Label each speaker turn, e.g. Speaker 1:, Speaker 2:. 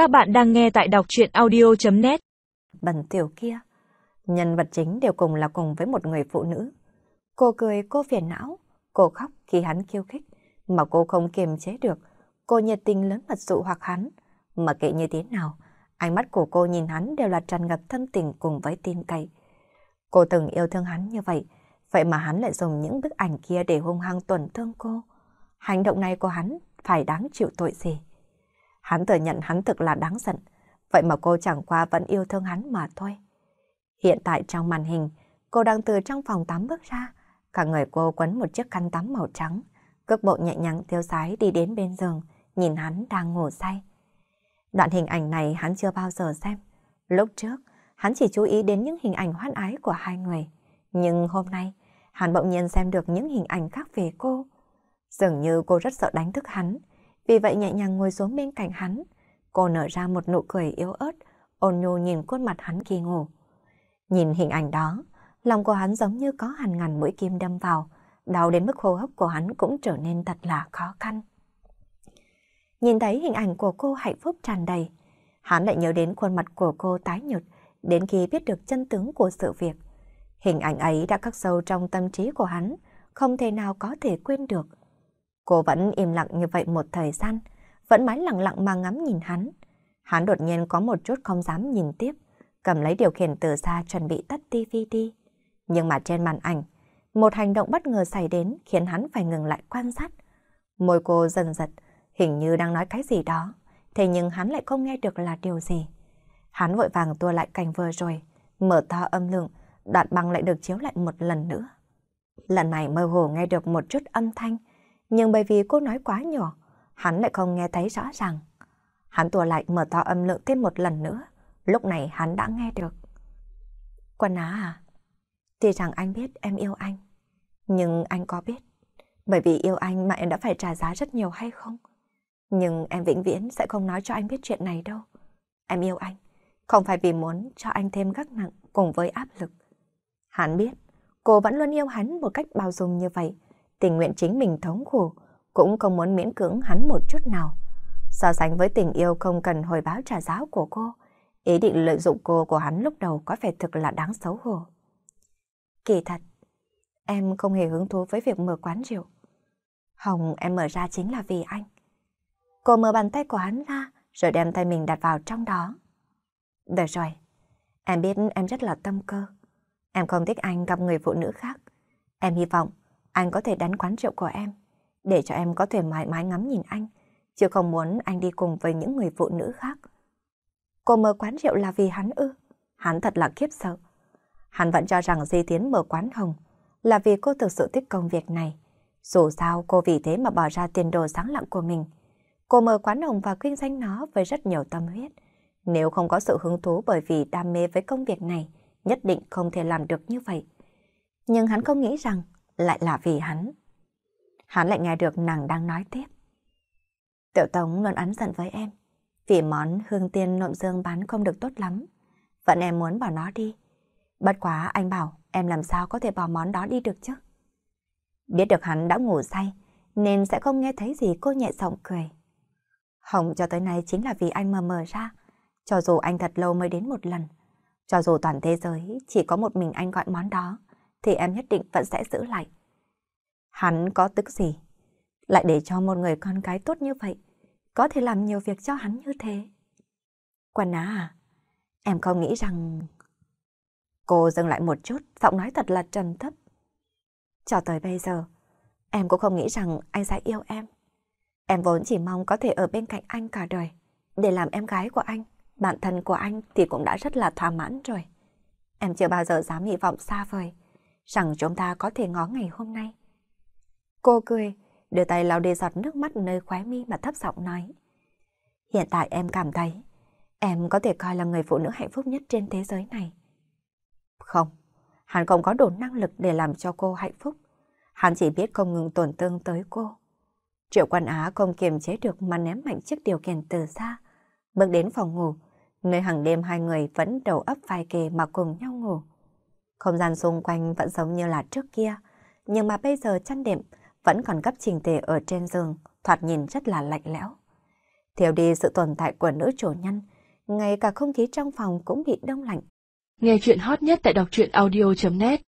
Speaker 1: Các bạn đang nghe tại đọc chuyện audio.net
Speaker 2: Bần tiểu kia, nhân vật chính đều cùng là cùng với một người phụ nữ. Cô cười, cô phiền não, cô khóc khi hắn khiêu khích, mà cô không kiềm chế được. Cô nhiệt tình lớn mật dụ hoặc hắn, mà kệ như thế nào, ánh mắt của cô nhìn hắn đều là tràn ngập thâm tình cùng với tin cậy. Cô từng yêu thương hắn như vậy, vậy mà hắn lại dùng những bức ảnh kia để hung hăng tuần thương cô. Hành động này của hắn phải đáng chịu tội gì? Hắn thừa nhận hắn thực là đáng giận, vậy mà cô chẳng qua vẫn yêu thương hắn mà thôi. Hiện tại trong màn hình, cô đang từ trong phòng tắm bước ra, cả người cô quấn một chiếc khăn tắm màu trắng, cước bộ nhẹ nhàng tiêu sái đi đến bên giường, nhìn hắn đang ngủ say. Đoạn hình ảnh này hắn chưa bao giờ xem. Lúc trước, hắn chỉ chú ý đến những hình ảnh hoan ái của hai người. Nhưng hôm nay, hắn bỗng nhiên xem được những hình ảnh khác về cô. Dường như cô rất sợ đánh thức hắn, vì vậy nhẹ nhàng ngồi xuống bên cạnh hắn. Cô nở ra một nụ cười yếu ớt, ôn nhu nhìn khuôn mặt hắn khi ngủ. Nhìn hình ảnh đó, lòng của hắn giống như có hàng ngàn mũi kim đâm vào, đau đến mức hô hấp của hắn cũng trở nên thật là khó khăn. Nhìn thấy hình ảnh của cô hạnh phúc tràn đầy, hắn lại nhớ đến khuôn mặt của cô tái nhợt, đến khi biết được chân tướng của sự việc. Hình ảnh ấy đã khắc sâu trong tâm trí của hắn, không thể nào có thể quên được. Cô vẫn im lặng như vậy một thời gian, vẫn mãi lặng lặng mà ngắm nhìn hắn. Hắn đột nhiên có một chút không dám nhìn tiếp, cầm lấy điều khiển từ xa chuẩn bị tắt tivi đi. Nhưng mà trên màn ảnh, một hành động bất ngờ xảy đến khiến hắn phải ngừng lại quan sát. Môi cô dần giật, hình như đang nói cái gì đó, thế nhưng hắn lại không nghe được là điều gì. Hắn vội vàng tua lại cảnh vừa rồi, mở to âm lượng, đoạn băng lại được chiếu lại một lần nữa. Lần này mơ hồ nghe được một chút âm thanh, nhưng bởi vì cô nói quá nhỏ, hắn lại không nghe thấy rõ ràng. Hắn tua lại mở to âm lượng thêm một lần nữa, lúc này hắn đã nghe được. Quân á à, tuy rằng anh biết em yêu anh, nhưng anh có biết, bởi vì yêu anh mà em đã phải trả giá rất nhiều hay không? Nhưng em vĩnh viễn sẽ không nói cho anh biết chuyện này đâu. Em yêu anh, không phải vì muốn cho anh thêm gác nặng cùng với áp lực. Hắn biết, cô vẫn luôn yêu hắn một cách bao dung như vậy, tình nguyện chính mình thống khổ, cũng không muốn miễn cưỡng hắn một chút nào. So sánh với tình yêu không cần hồi báo trả giá của cô, ý định lợi dụng cô của hắn lúc đầu có vẻ thực là đáng xấu hổ. Kỳ thật, em không hề hứng thú với việc mở quán rượu. Hồng em mở ra chính là vì anh. Cô mở bàn tay của hắn ra, rồi đem tay mình đặt vào trong đó. Được rồi, em biết em rất là tâm cơ. Em không thích anh gặp người phụ nữ khác. Em hy vọng anh có thể đánh quán rượu của em, để cho em có thể mãi mãi ngắm nhìn anh, chứ không muốn anh đi cùng với những người phụ nữ khác. Cô mở quán rượu là vì hắn ư? Hắn thật là khiếp sợ. Hắn vẫn cho rằng Di Tiến mở quán hồng là vì cô thực sự thích công việc này. Dù sao cô vì thế mà bỏ ra tiền đồ sáng lặng của mình. Cô mở quán hồng và kinh doanh nó với rất nhiều tâm huyết. Nếu không có sự hứng thú bởi vì đam mê với công việc này, nhất định không thể làm được như vậy. Nhưng hắn không nghĩ rằng lại là vì hắn. Hắn lại nghe được nàng đang nói tiếp. Tiểu Tống luôn ấn giận với em, vì món hương tiên nộm dương bán không được tốt lắm. Vẫn em muốn bỏ nó đi. Bất quá anh bảo em làm sao có thể bỏ món đó đi được chứ? Biết được hắn đã ngủ say, nên sẽ không nghe thấy gì cô nhẹ giọng cười. Hồng cho tới nay chính là vì anh mờ mờ ra, cho dù anh thật lâu mới đến một lần. Cho dù toàn thế giới chỉ có một mình anh gọi món đó, thì em nhất định vẫn sẽ giữ lại. Hắn có tức gì? Lại để cho một người con gái tốt như vậy, có thể làm nhiều việc cho hắn như thế. Quần á à, em không nghĩ rằng... Cô dừng lại một chút, giọng nói thật là trầm thấp. Cho tới bây giờ, em cũng không nghĩ rằng anh sẽ yêu em. Em vốn chỉ mong có thể ở bên cạnh anh cả đời, để làm em gái của anh, bạn thân của anh thì cũng đã rất là thỏa mãn rồi. Em chưa bao giờ dám hy vọng xa vời, rằng chúng ta có thể ngó ngày hôm nay. Cô cười, đưa tay lau đi giọt nước mắt nơi khóe mi mà thấp giọng nói. Hiện tại em cảm thấy, em có thể coi là người phụ nữ hạnh phúc nhất trên thế giới này. Không, hắn không có đủ năng lực để làm cho cô hạnh phúc. Hắn chỉ biết không ngừng tổn thương tới cô. Triệu quan Á không kiềm chế được mà ném mạnh chiếc điều khiển từ xa. Bước đến phòng ngủ, nơi hàng đêm hai người vẫn đầu ấp vai kề mà cùng nhau. Không gian xung quanh vẫn giống như là trước kia, nhưng mà bây giờ chăn đệm vẫn còn gấp trình tề ở trên giường, thoạt nhìn rất là lạnh lẽo. thiếu đi sự tồn tại của nữ chủ nhân, ngay cả không khí trong phòng cũng bị đông lạnh.
Speaker 3: Nghe chuyện hot nhất tại đọc truyện audio.net